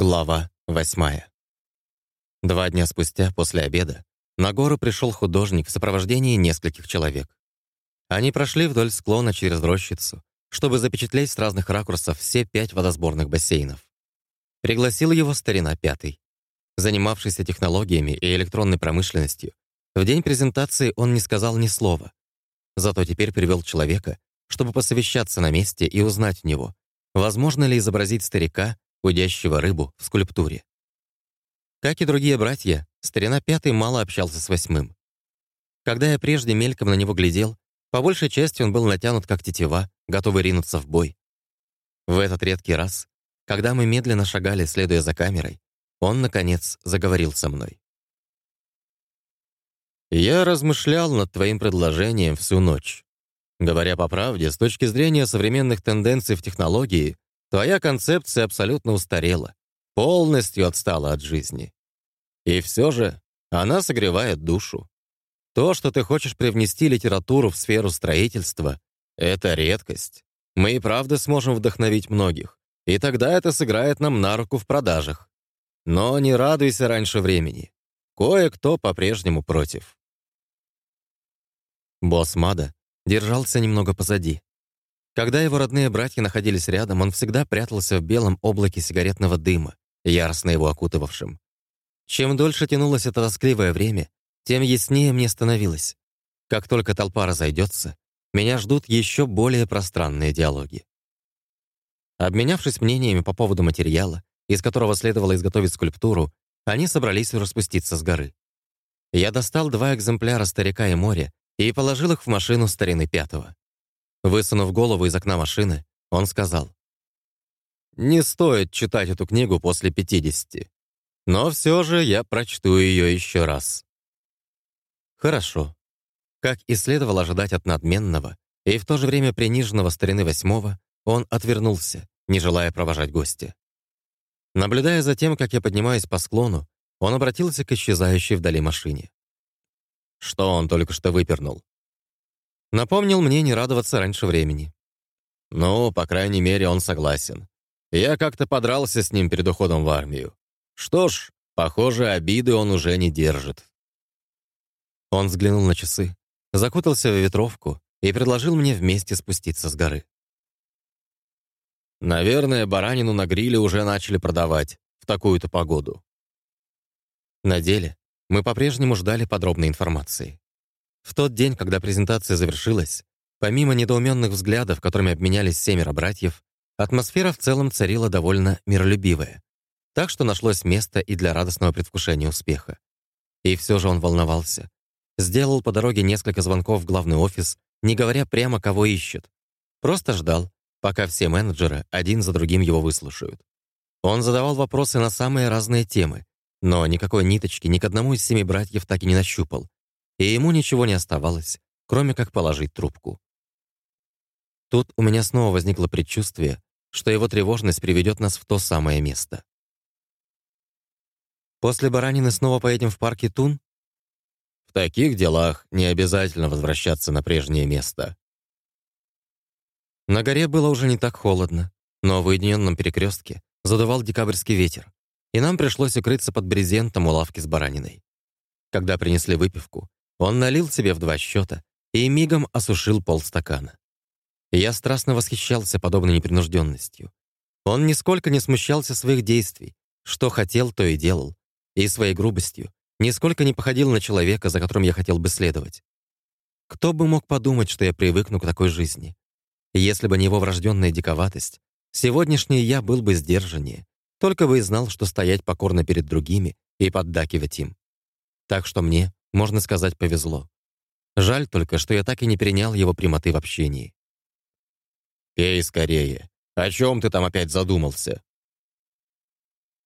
Глава восьмая. Два дня спустя, после обеда, на гору пришел художник в сопровождении нескольких человек. Они прошли вдоль склона через рощицу, чтобы запечатлеть с разных ракурсов все пять водосборных бассейнов. Пригласил его старина Пятый. Занимавшийся технологиями и электронной промышленностью, в день презентации он не сказал ни слова. Зато теперь привел человека, чтобы посовещаться на месте и узнать у него, возможно ли изобразить старика, удящего рыбу в скульптуре. Как и другие братья, старина Пятый мало общался с Восьмым. Когда я прежде мельком на него глядел, по большей части он был натянут как тетива, готовый ринуться в бой. В этот редкий раз, когда мы медленно шагали, следуя за камерой, он, наконец, заговорил со мной. «Я размышлял над твоим предложением всю ночь. Говоря по правде, с точки зрения современных тенденций в технологии, Твоя концепция абсолютно устарела, полностью отстала от жизни. И все же она согревает душу. То, что ты хочешь привнести литературу в сферу строительства, это редкость. Мы и правда сможем вдохновить многих, и тогда это сыграет нам на руку в продажах. Но не радуйся раньше времени. Кое-кто по-прежнему против. Босс Мада держался немного позади. Когда его родные братья находились рядом, он всегда прятался в белом облаке сигаретного дыма, яростно его окутывавшим. Чем дольше тянулось это тоскливое время, тем яснее мне становилось. Как только толпа разойдется, меня ждут еще более пространные диалоги. Обменявшись мнениями по поводу материала, из которого следовало изготовить скульптуру, они собрались распуститься с горы. Я достал два экземпляра «Старика и моря» и положил их в машину старины пятого. Высунув голову из окна машины, он сказал. «Не стоит читать эту книгу после 50. Но все же я прочту ее еще раз». Хорошо. Как и следовало ожидать от надменного и в то же время приниженного старины восьмого, он отвернулся, не желая провожать гостя. Наблюдая за тем, как я поднимаюсь по склону, он обратился к исчезающей вдали машине. Что он только что выпернул? Напомнил мне не радоваться раньше времени. Ну, по крайней мере, он согласен. Я как-то подрался с ним перед уходом в армию. Что ж, похоже, обиды он уже не держит. Он взглянул на часы, закутался в ветровку и предложил мне вместе спуститься с горы. Наверное, баранину на гриле уже начали продавать в такую-то погоду. На деле мы по-прежнему ждали подробной информации. В тот день, когда презентация завершилась, помимо недоуменных взглядов, которыми обменялись семеро братьев, атмосфера в целом царила довольно миролюбивая. Так что нашлось место и для радостного предвкушения успеха. И все же он волновался. Сделал по дороге несколько звонков в главный офис, не говоря прямо, кого ищет. Просто ждал, пока все менеджеры один за другим его выслушают. Он задавал вопросы на самые разные темы, но никакой ниточки ни к одному из семи братьев так и не нащупал, и ему ничего не оставалось, кроме как положить трубку. Тут у меня снова возникло предчувствие, что его тревожность приведет нас в то самое место. После баранины снова поедем в парк Тун? В таких делах не обязательно возвращаться на прежнее место. На горе было уже не так холодно, но в уединенном перекрестке задувал декабрьский ветер, и нам пришлось укрыться под брезентом у лавки с бараниной. Когда принесли выпивку, он налил себе в два счета и мигом осушил полстакана. Я страстно восхищался подобной непринужденностью. Он нисколько не смущался своих действий, что хотел, то и делал, и своей грубостью нисколько не походил на человека, за которым я хотел бы следовать. Кто бы мог подумать, что я привыкну к такой жизни? Если бы не его врожденная диковатость, сегодняшний я был бы сдержаннее, только бы и знал, что стоять покорно перед другими и поддакивать им. Так что мне можно сказать, повезло. Жаль только, что я так и не перенял его прямоты в общении. «Эй, скорее! О чем ты там опять задумался?»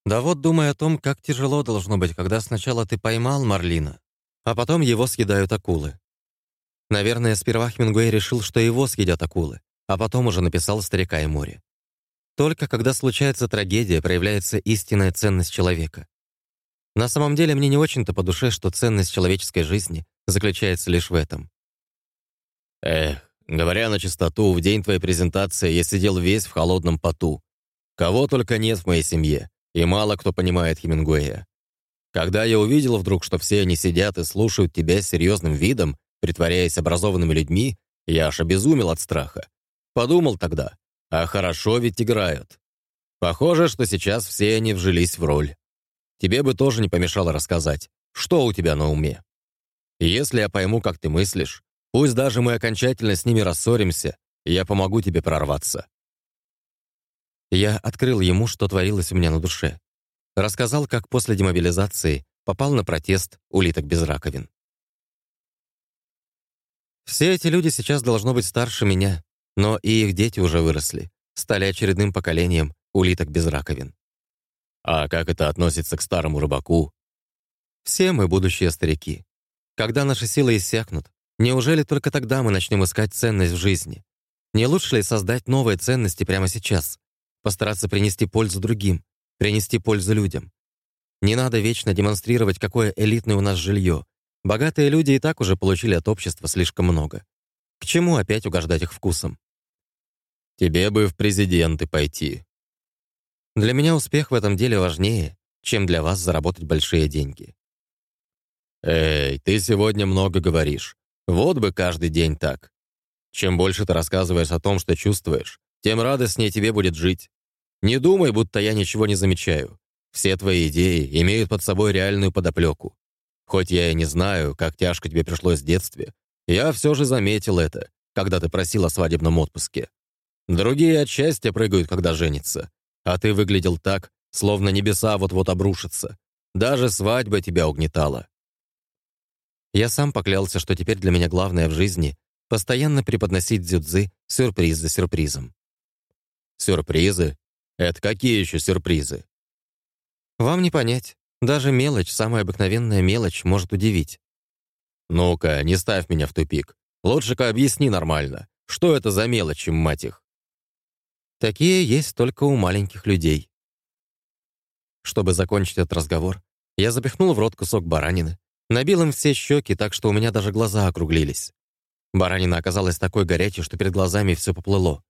Да вот думай о том, как тяжело должно быть, когда сначала ты поймал Марлина, а потом его съедают акулы. Наверное, сперва Хемингуэй решил, что его съедят акулы, а потом уже написал «Старика и море». Только когда случается трагедия, проявляется истинная ценность человека. На самом деле мне не очень-то по душе, что ценность человеческой жизни заключается лишь в этом. Эх, говоря на чистоту, в день твоей презентации я сидел весь в холодном поту. Кого только нет в моей семье. и мало кто понимает Хемингуэя. Когда я увидел вдруг, что все они сидят и слушают тебя с серьезным видом, притворяясь образованными людьми, я аж обезумел от страха. Подумал тогда, а хорошо ведь играют. Похоже, что сейчас все они вжились в роль. Тебе бы тоже не помешало рассказать, что у тебя на уме. Если я пойму, как ты мыслишь, пусть даже мы окончательно с ними рассоримся, я помогу тебе прорваться. Я открыл ему, что творилось у меня на душе. Рассказал, как после демобилизации попал на протест улиток без раковин. Все эти люди сейчас должно быть старше меня, но и их дети уже выросли, стали очередным поколением улиток без раковин. А как это относится к старому рыбаку? Все мы будущие старики. Когда наши силы иссякнут, неужели только тогда мы начнем искать ценность в жизни? Не лучше ли создать новые ценности прямо сейчас? Постараться принести пользу другим, принести пользу людям. Не надо вечно демонстрировать, какое элитное у нас жилье, Богатые люди и так уже получили от общества слишком много. К чему опять угождать их вкусом? Тебе бы в президенты пойти. Для меня успех в этом деле важнее, чем для вас заработать большие деньги. Эй, ты сегодня много говоришь. Вот бы каждый день так. Чем больше ты рассказываешь о том, что чувствуешь, тем радостнее тебе будет жить. Не думай, будто я ничего не замечаю. Все твои идеи имеют под собой реальную подоплеку. Хоть я и не знаю, как тяжко тебе пришлось в детстве, я все же заметил это, когда ты просил о свадебном отпуске. Другие от счастья прыгают, когда женятся, а ты выглядел так, словно небеса вот-вот обрушатся. Даже свадьба тебя угнетала. Я сам поклялся, что теперь для меня главное в жизни — постоянно преподносить дзюдзы сюрприз за сюрпризом. Сюрпризы? Это какие еще сюрпризы? Вам не понять. Даже мелочь, самая обыкновенная мелочь, может удивить. «Ну-ка, не ставь меня в тупик. Лучше-ка объясни нормально. Что это за мелочи, мать их?» Такие есть только у маленьких людей. Чтобы закончить этот разговор, я запихнул в рот кусок баранины, набил им все щеки так, что у меня даже глаза округлились. Баранина оказалась такой горячей, что перед глазами все поплыло.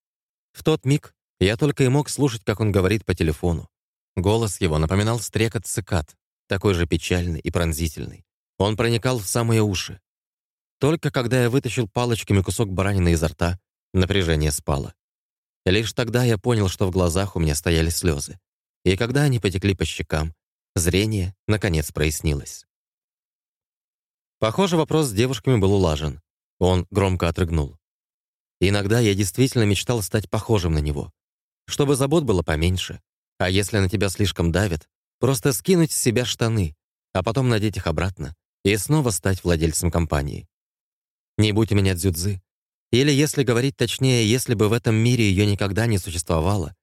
В тот миг я только и мог слушать, как он говорит по телефону. Голос его напоминал стрекот цикад такой же печальный и пронзительный. Он проникал в самые уши. Только когда я вытащил палочками кусок баранины изо рта, напряжение спало. Лишь тогда я понял, что в глазах у меня стояли слезы. И когда они потекли по щекам, зрение, наконец, прояснилось. Похоже, вопрос с девушками был улажен. Он громко отрыгнул. Иногда я действительно мечтал стать похожим на него. Чтобы забот было поменьше. А если на тебя слишком давит, Просто скинуть с себя штаны, а потом надеть их обратно и снова стать владельцем компании. Не будь у меня дзюдзы. Или, если говорить точнее, если бы в этом мире ее никогда не существовало,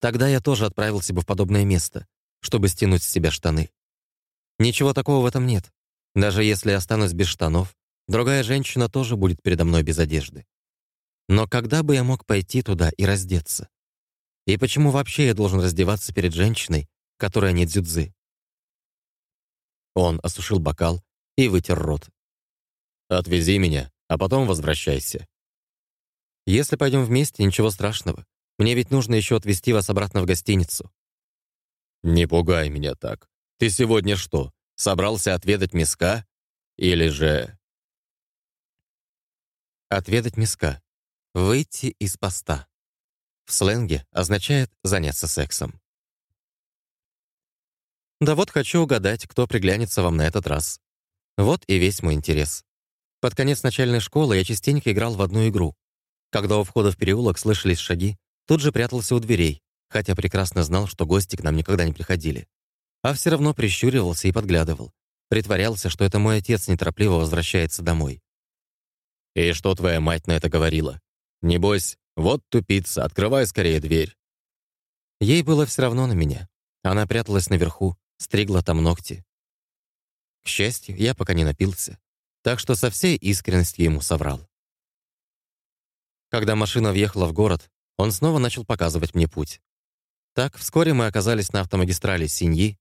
тогда я тоже отправился бы в подобное место, чтобы стянуть с себя штаны. Ничего такого в этом нет. Даже если останусь без штанов, другая женщина тоже будет передо мной без одежды. Но когда бы я мог пойти туда и раздеться? И почему вообще я должен раздеваться перед женщиной, которая не дзюдзы. Он осушил бокал и вытер рот. «Отвези меня, а потом возвращайся». «Если пойдем вместе, ничего страшного. Мне ведь нужно еще отвезти вас обратно в гостиницу». «Не пугай меня так. Ты сегодня что, собрался отведать миска? Или же...» Отведать миска. Выйти из поста. В сленге означает заняться сексом. Да вот хочу угадать, кто приглянется вам на этот раз. Вот и весь мой интерес. Под конец начальной школы я частенько играл в одну игру. Когда у входа в переулок слышались шаги, тут же прятался у дверей, хотя прекрасно знал, что гости к нам никогда не приходили. А все равно прищуривался и подглядывал. Притворялся, что это мой отец неторопливо возвращается домой. «И что твоя мать на это говорила? Небось, вот тупица, открывай скорее дверь». Ей было все равно на меня. Она пряталась наверху, стригла там ногти. К счастью, я пока не напился, так что со всей искренностью ему соврал. Когда машина въехала в город, он снова начал показывать мне путь. Так, вскоре мы оказались на автомагистрали Синьи,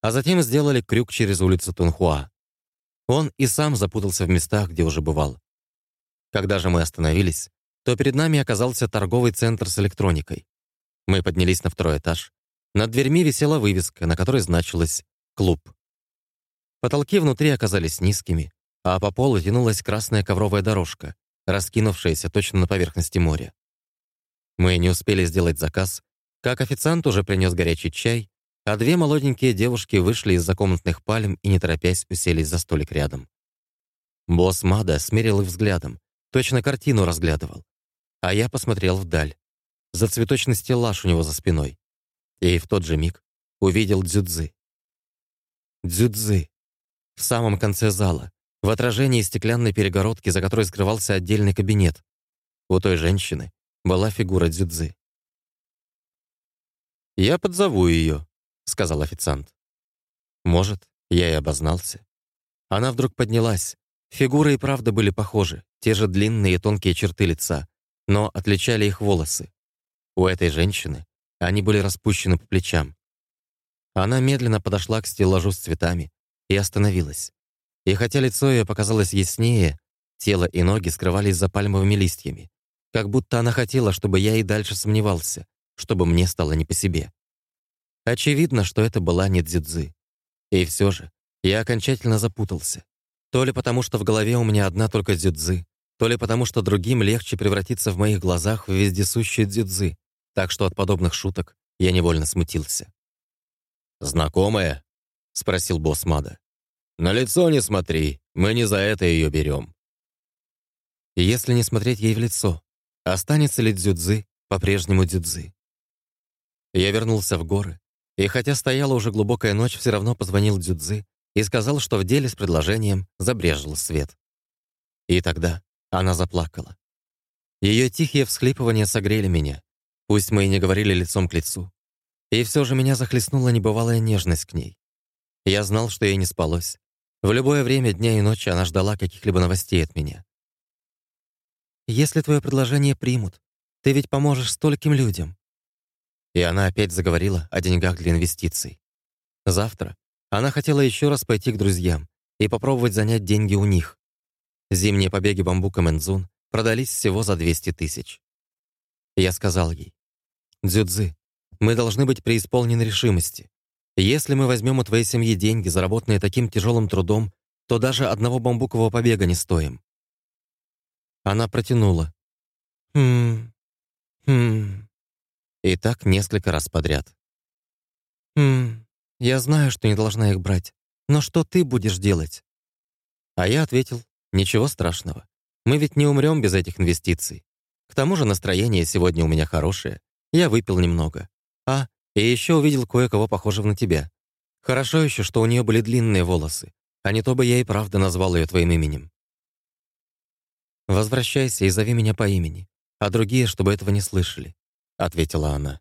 а затем сделали крюк через улицу Тунхуа. Он и сам запутался в местах, где уже бывал. Когда же мы остановились, то перед нами оказался торговый центр с электроникой. Мы поднялись на второй этаж, Над дверьми висела вывеска, на которой значилось «Клуб». Потолки внутри оказались низкими, а по полу тянулась красная ковровая дорожка, раскинувшаяся точно на поверхности моря. Мы не успели сделать заказ, как официант уже принес горячий чай, а две молоденькие девушки вышли из закомнатных пальм и, не торопясь, уселись за столик рядом. Босс Мада смерил их взглядом, точно картину разглядывал. А я посмотрел вдаль, за цветочный стеллаж у него за спиной. И в тот же миг увидел дзюдзы. Дзюдзы. В самом конце зала, в отражении стеклянной перегородки, за которой скрывался отдельный кабинет. У той женщины была фигура дзюдзы. «Я подзову ее», — сказал официант. Может, я и обознался. Она вдруг поднялась. Фигуры и правда были похожи, те же длинные и тонкие черты лица, но отличали их волосы. У этой женщины они были распущены по плечам. Она медленно подошла к стеллажу с цветами и остановилась. И хотя лицо ее показалось яснее, тело и ноги скрывались за пальмовыми листьями, как будто она хотела, чтобы я и дальше сомневался, чтобы мне стало не по себе. Очевидно, что это была не дзюдзы. И все же я окончательно запутался. То ли потому, что в голове у меня одна только дзюдзы, то ли потому, что другим легче превратиться в моих глазах в вездесущую дзюдзы, так что от подобных шуток я невольно смутился. «Знакомая?» — спросил босс Мада. «На лицо не смотри, мы не за это ее берем». Если не смотреть ей в лицо, останется ли дзюдзы по-прежнему дзюдзы? Я вернулся в горы, и хотя стояла уже глубокая ночь, все равно позвонил дзюдзы и сказал, что в деле с предложением забрежил свет. И тогда она заплакала. Ее тихие всхлипывания согрели меня, Пусть мы и не говорили лицом к лицу. И все же меня захлестнула небывалая нежность к ней. Я знал, что ей не спалось. В любое время дня и ночи она ждала каких-либо новостей от меня. «Если твое предложение примут, ты ведь поможешь стольким людям». И она опять заговорила о деньгах для инвестиций. Завтра она хотела еще раз пойти к друзьям и попробовать занять деньги у них. Зимние побеги бамбука Мэнзун продались всего за 200 тысяч. Я сказал ей, Дзюдзы, мы должны быть преисполнены решимости. Если мы возьмем у твоей семьи деньги, заработанные таким тяжелым трудом, то даже одного бамбукового побега не стоим». Она протянула. «Хм... Хм...» И так несколько раз подряд. «Хм... Я знаю, что не должна их брать. Но что ты будешь делать?» А я ответил, «Ничего страшного. Мы ведь не умрем без этих инвестиций. К тому же настроение сегодня у меня хорошее. Я выпил немного. А, и еще увидел кое-кого похожего на тебя. Хорошо еще, что у нее были длинные волосы, а не то бы я и правда назвал ее твоим именем. «Возвращайся и зови меня по имени, а другие, чтобы этого не слышали», — ответила она.